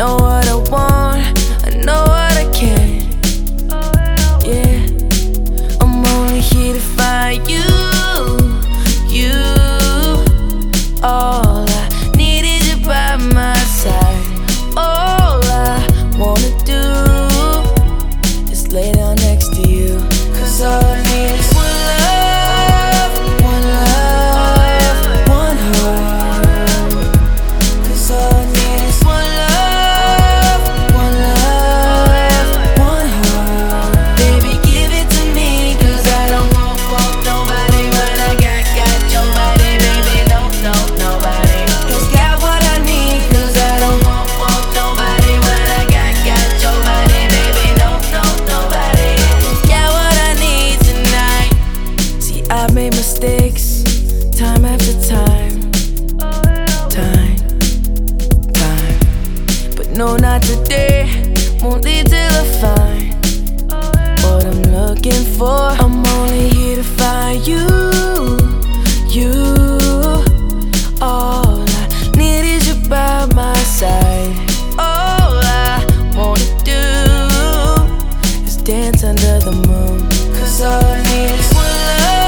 know looking for. I'm only here to find you, you. All I need is you by my side. All I wanna do is dance under the moon. Cause all I need is one love.